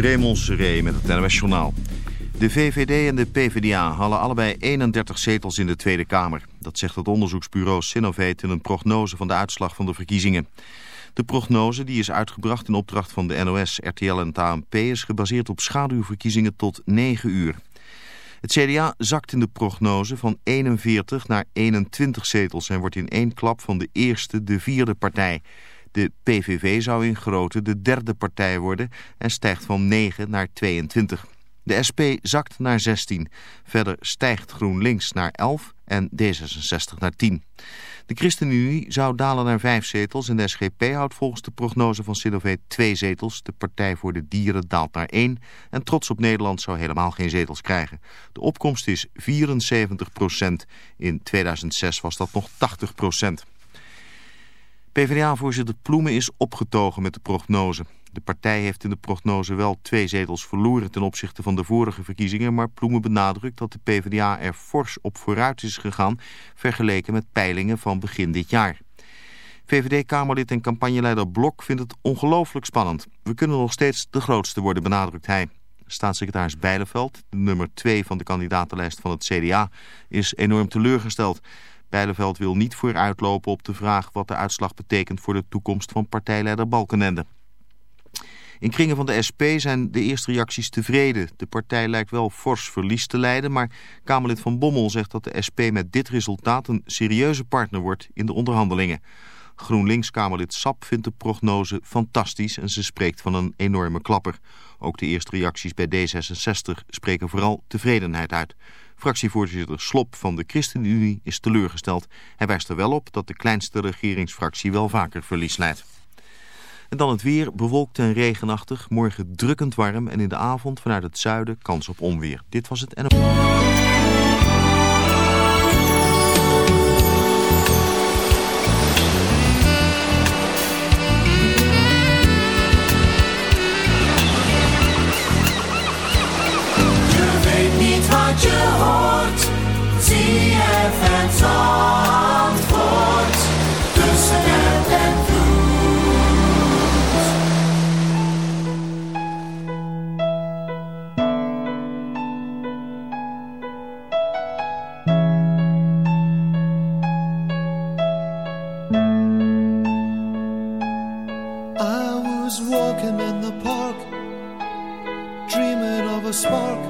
Raymond Seré met het NOS Journaal. De VVD en de PvdA halen allebei 31 zetels in de Tweede Kamer. Dat zegt het onderzoeksbureau Sinovate in een prognose van de uitslag van de verkiezingen. De prognose, die is uitgebracht in opdracht van de NOS, RTL en het ANP... is gebaseerd op schaduwverkiezingen tot 9 uur. Het CDA zakt in de prognose van 41 naar 21 zetels... en wordt in één klap van de eerste de vierde partij... De PVV zou in grootte de derde partij worden en stijgt van 9 naar 22. De SP zakt naar 16. Verder stijgt GroenLinks naar 11 en D66 naar 10. De ChristenUnie zou dalen naar 5 zetels en de SGP houdt volgens de prognose van Sinovate 2 zetels. De Partij voor de Dieren daalt naar 1 en Trots op Nederland zou helemaal geen zetels krijgen. De opkomst is 74 procent. In 2006 was dat nog 80 procent. PvdA-voorzitter Ploemen is opgetogen met de prognose. De partij heeft in de prognose wel twee zetels verloren ten opzichte van de vorige verkiezingen, maar Ploemen benadrukt dat de PvdA er fors op vooruit is gegaan, vergeleken met peilingen van begin dit jaar. VVD-Kamerlid en campagneleider Blok vindt het ongelooflijk spannend. We kunnen nog steeds de grootste worden, benadrukt hij. Staatssecretaris Bijleveld, nummer 2 van de kandidatenlijst van het CDA, is enorm teleurgesteld. Bijleveld wil niet vooruitlopen op de vraag wat de uitslag betekent voor de toekomst van partijleider Balkenende. In kringen van de SP zijn de eerste reacties tevreden. De partij lijkt wel fors verlies te leiden, maar Kamerlid Van Bommel zegt dat de SP met dit resultaat een serieuze partner wordt in de onderhandelingen. GroenLinks-Kamerlid Sap vindt de prognose fantastisch en ze spreekt van een enorme klapper. Ook de eerste reacties bij D66 spreken vooral tevredenheid uit. Fractievoorzitter Slop van de ChristenUnie is teleurgesteld. Hij wijst er wel op dat de kleinste regeringsfractie wel vaker verlies leidt. En dan het weer, bewolkt en regenachtig. Morgen drukkend warm en in de avond vanuit het zuiden kans op onweer. Dit was het I was Walking in the park, dreaming of a spark.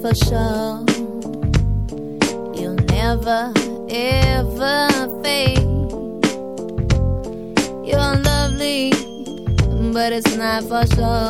for sure. You'll never, ever fade. You're lovely, but it's not for sure.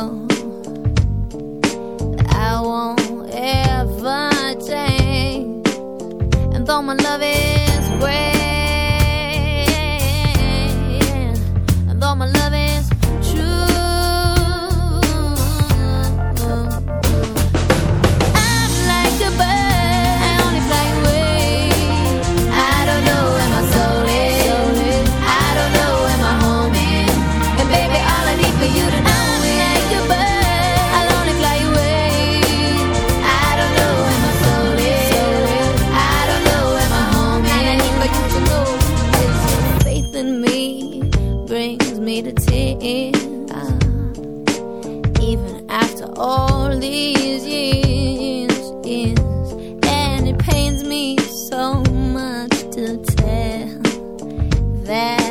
that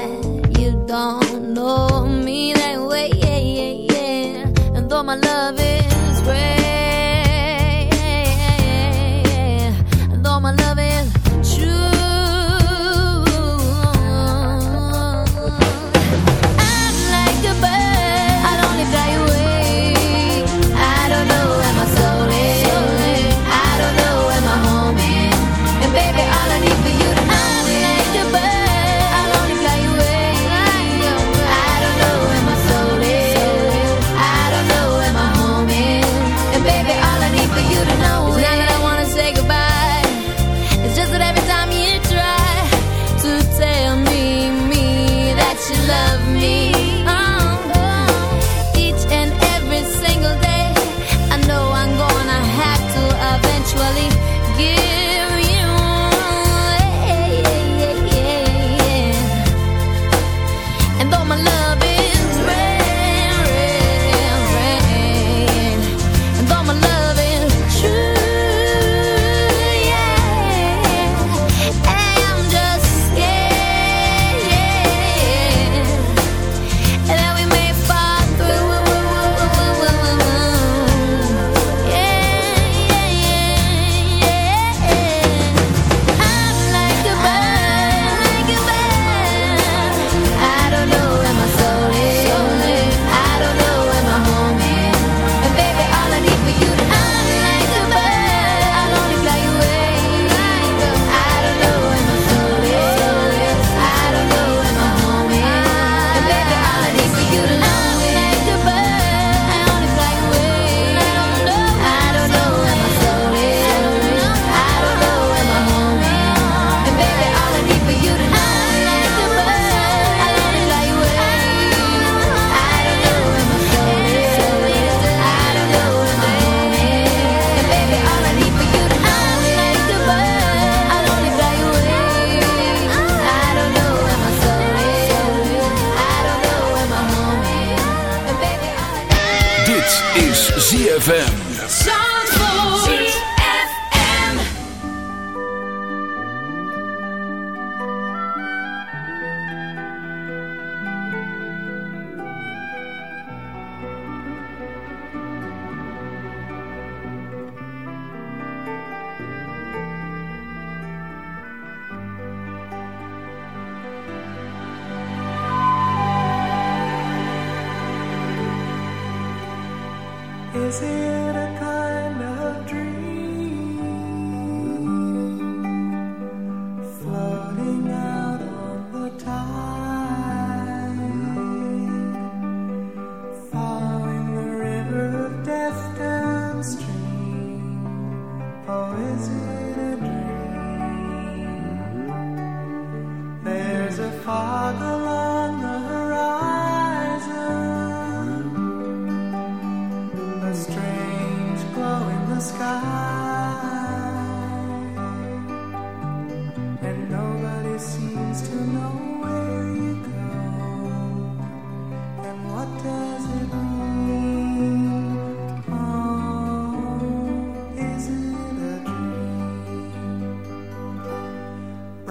you don't know me that way. Yeah, yeah, yeah. And though my love is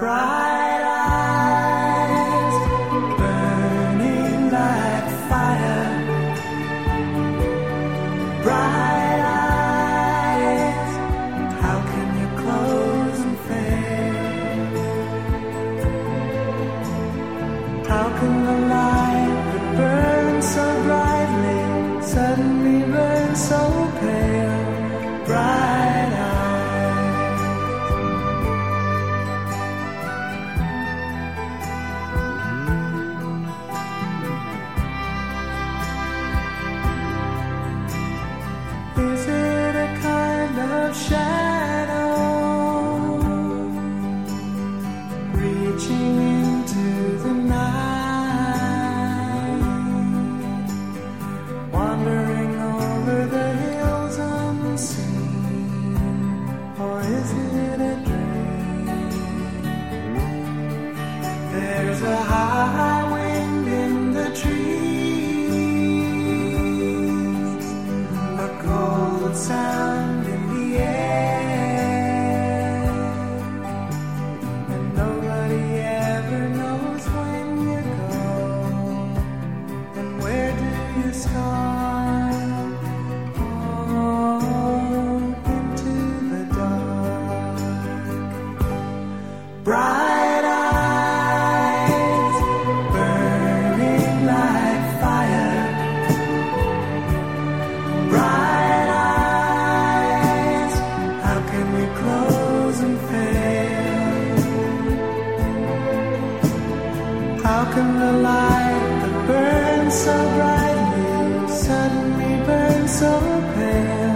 Right. so pale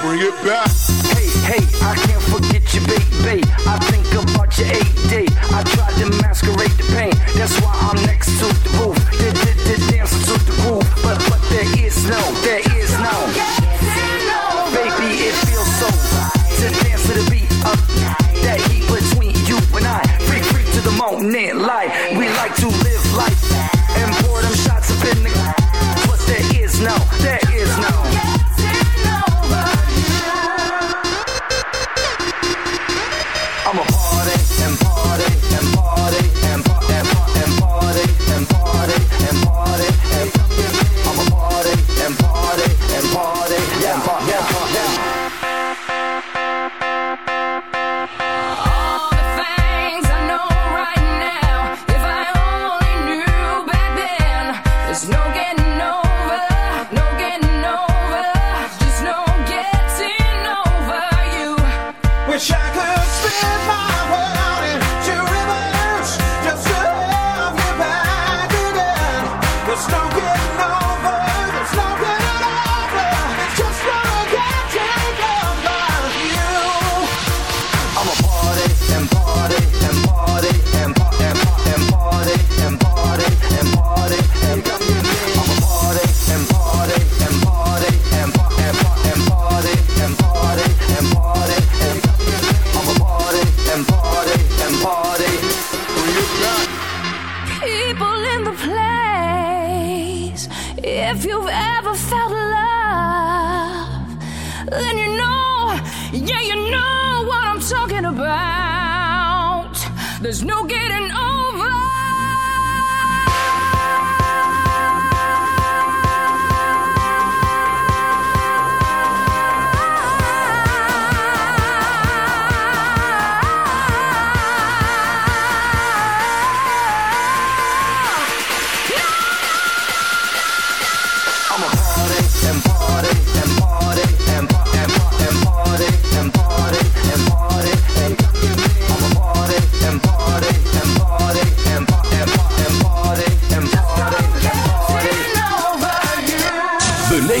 Bring it back. Hey, hey, I can't forget you, baby. I think about your eight day. I tried to masquerade the pain. That's why I'm next to the roof. Did the, the, the dancing to the groove. But, but there is no, there is no. Baby, it feels so right to dance to the beat of that heat between you and I. Freak, freak to the moment light, We like to live life and pour them shots up in the. But there is no, there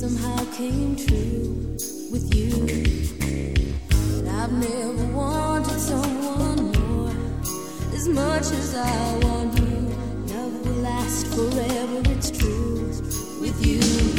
somehow came true with you. But I've never wanted someone more as much as I want you. Love will last forever, it's true with you.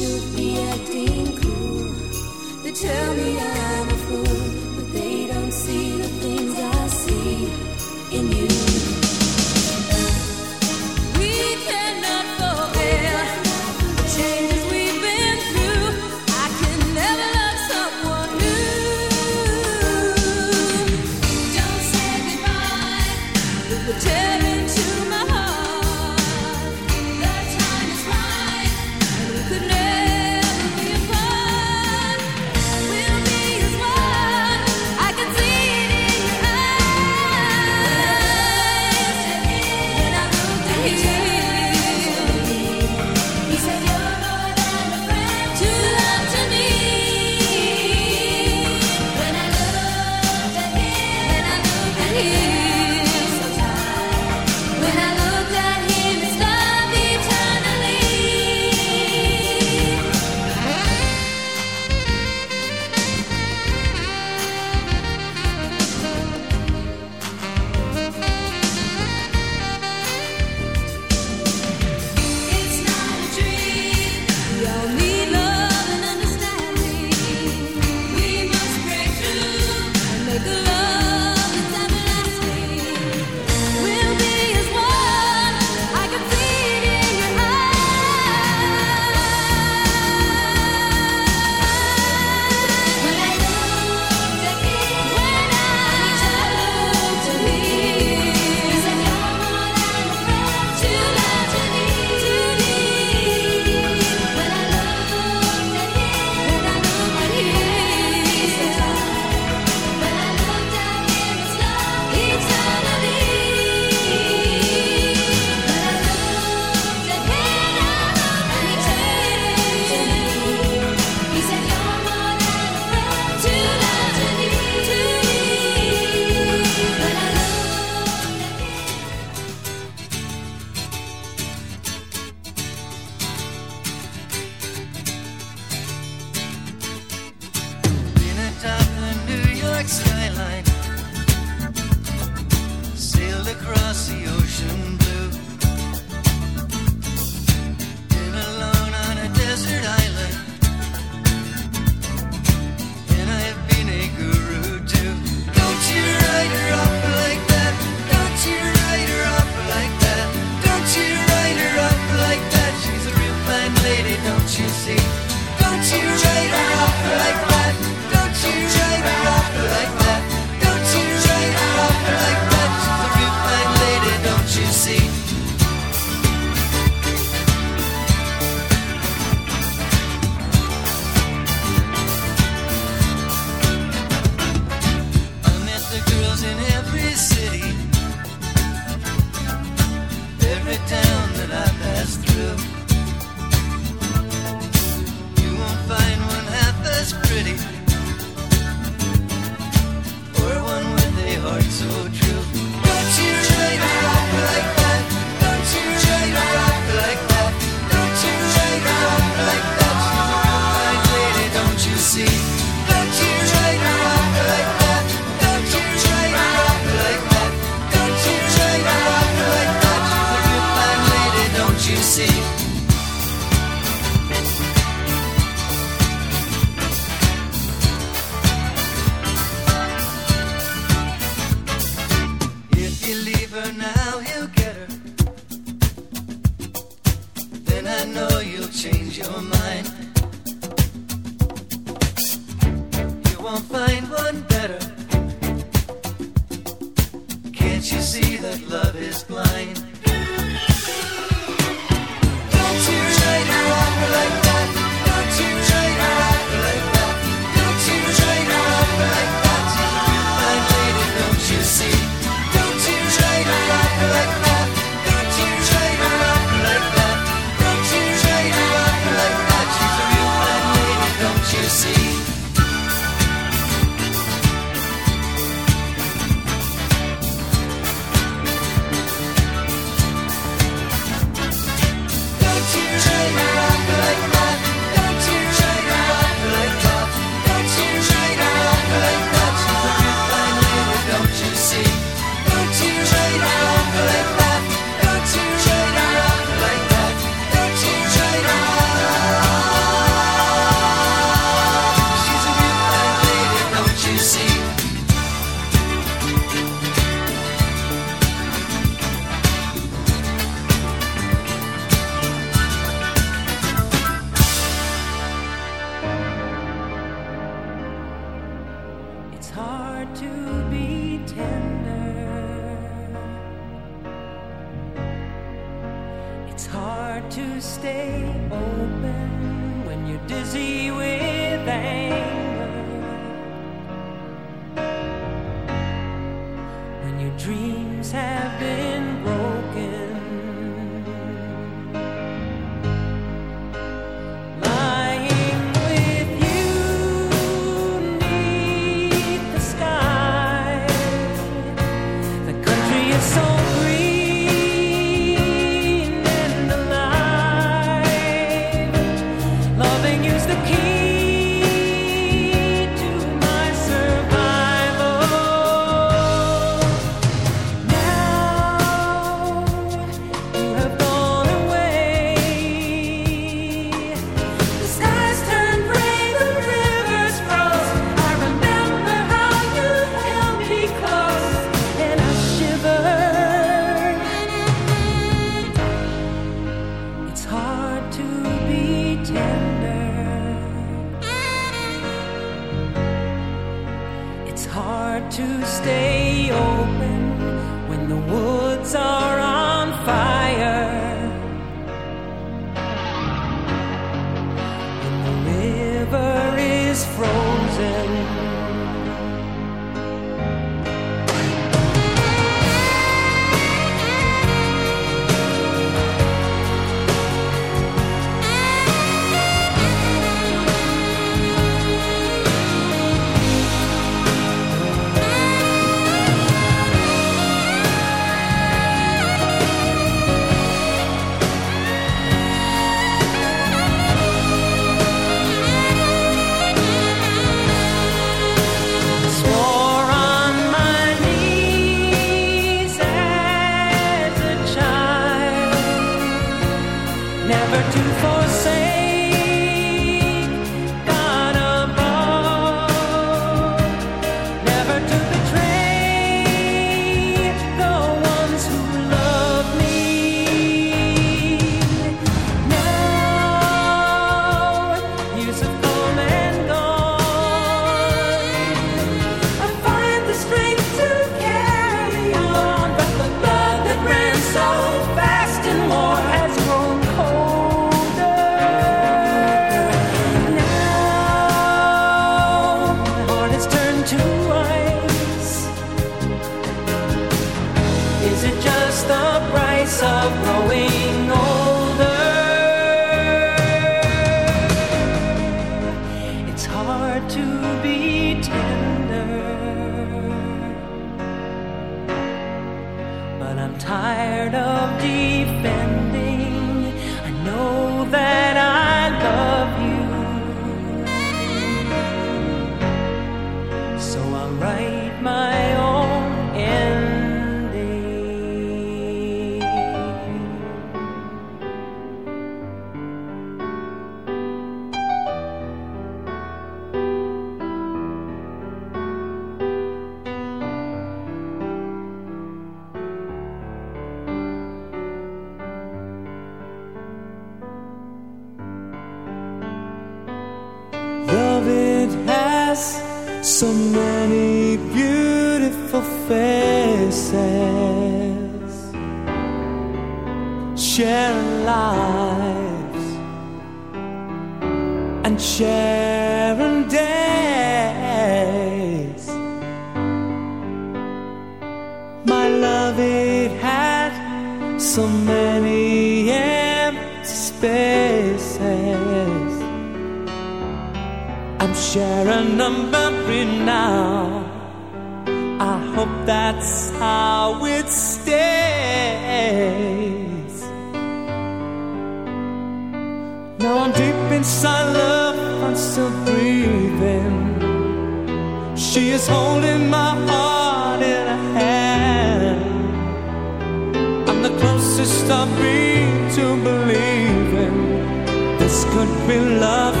will love.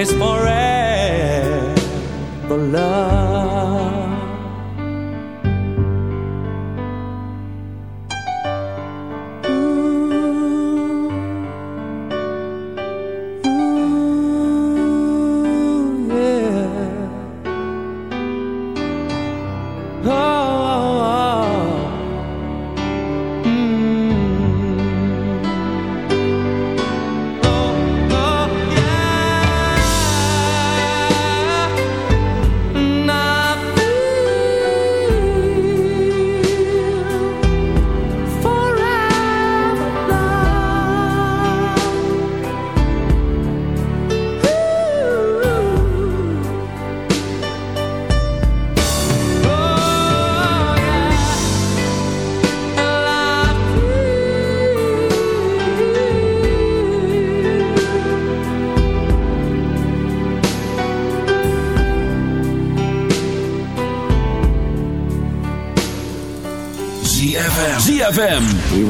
is forever love.